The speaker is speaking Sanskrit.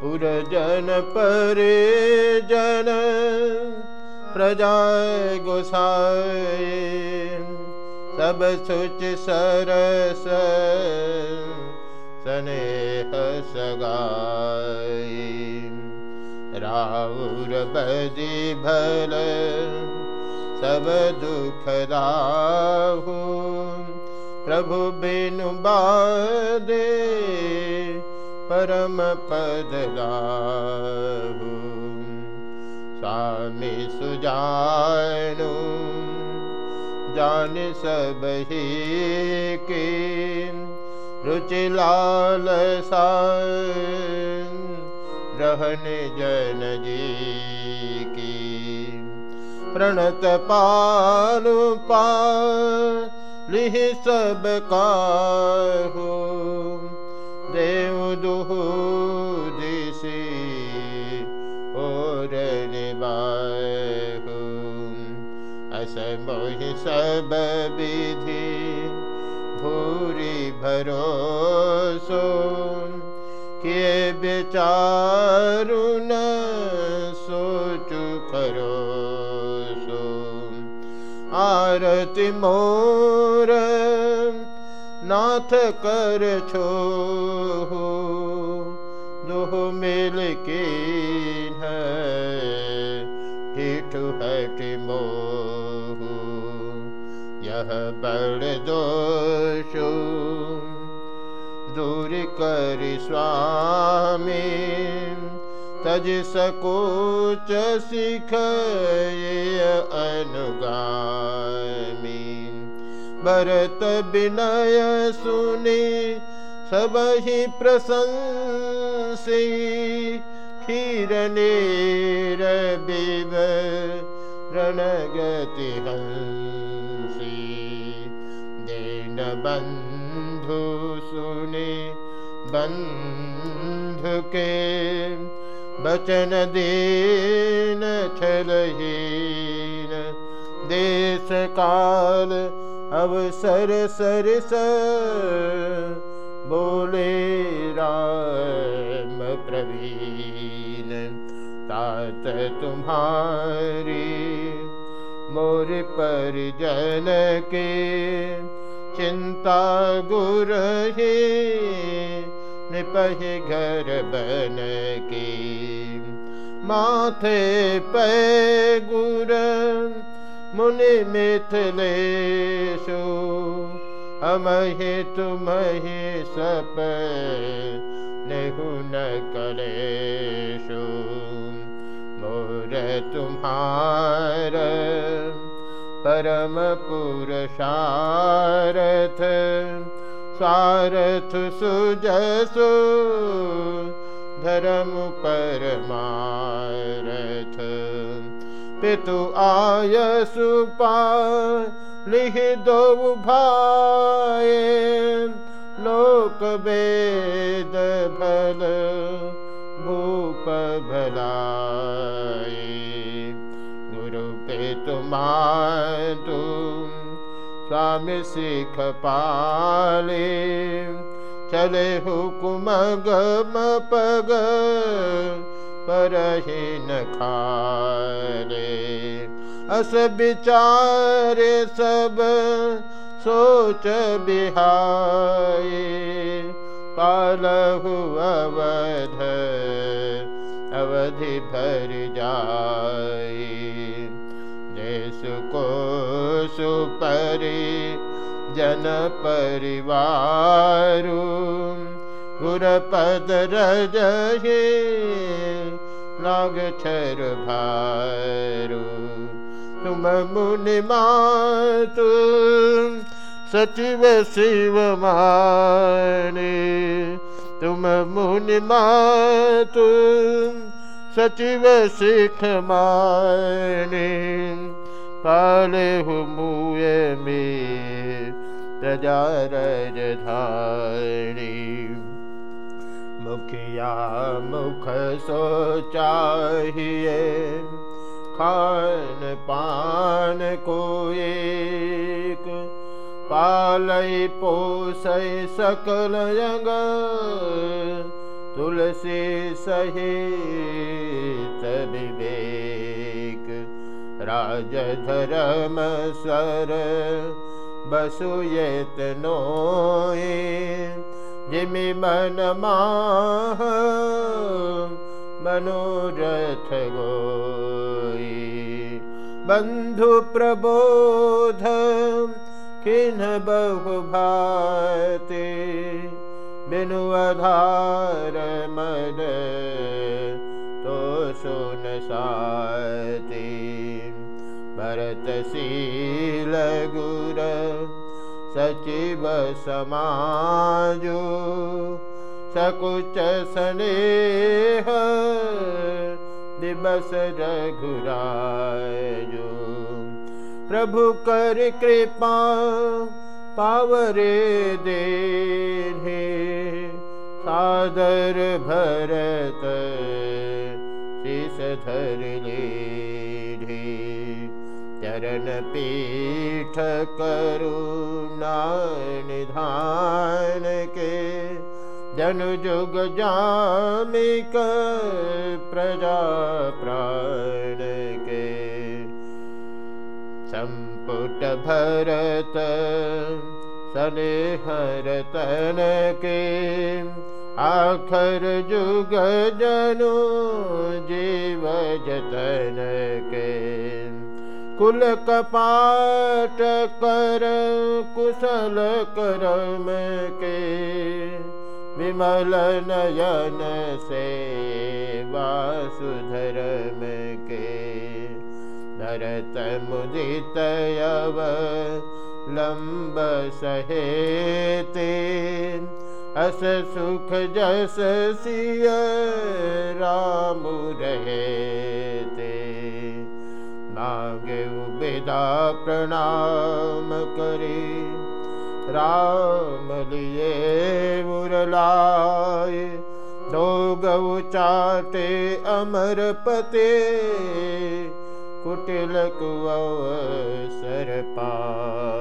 पुरजन परे जन प्रजा गोसाए सब सुच सरस स्नेह सगाई। राउर बदी भल, सब दुख राहु, प्रभु बिनु बादे परम पद गाहु स्वामी सुजानु, जान सब ही के। रुचि लाल रहन जन जी की। प्रणत पालु पा लिह सब का हो विधि भूरी भरोसो के विचारु न सोचु करो सो आरती मोर नाथ कर मिल के यह बड़ दोषो। दूर कर स्वामी, तज सकोच सिख अनुगामी। भरत विनय सुनि, सब ही प्रशंसी। क्षीर नीर बिब रणगति हँसी। बंधु सुने, बंधु के बचन दीन, छलहीन। देश काल अवसर सरस बोले राम प्रवीण, तात तुम्हारी मोर पर जन के चिंता गुर निपह घर बन के। माथे पे गुर, मुनि मिथिलेशु, अमहि तुमहि सप नेहु न कलेशु। मोर तुम्हार परम पुरुषारथ सारथ सुजसु धर्म परमारथ। पितु आय सुपा लिह दो भाए लोक वेद भल भूप भलाए गुरु पितु मातु स्वामी सिख पाले। चले हुकुम गम पग परहीन खारे अस विचारे सब सोच बिहाए। पालहु अवध, अवधि भर जाए। सुपरि जन परिवारु गुरपद रजहे लाग छर भारू तुम मुनि मातु सचिव शिव माने। तुम मुनि मातु सचिव सिख माने पाले हु मुए में प्रजा रजधानी मुखिया मुख सो चाहिए खान पान को एक पालय पोसय सकल यंग तुलसी सहित विवेक राजधर्म सर बसुयत नोए जिमि मन माह मनोरथ गोई बन्धु प्रबोध किन् बहु भाते बिनु आधार मद तो सुन साते भरतशील गुर सचिव समाजो सकुच स्नेह दिवस रघुरायो प्रभु कर कृपा पावरे दे सादर भरत शिष धर पीठ के जुग जामिक प्रजा प्राण के संपुट भरत सनेहरतन के आखर जुग जनु जीव जतन के कुल कपाट कर कुशल करम के विमल नयन से वासुधर्म के मुदित अव लम्ब सहेते अस सुख जस सिय राम रहते प्रणाम करी। राम लिए मुरलाए दो गौ चाटे अमर पते कुटिल कुअ सर पाई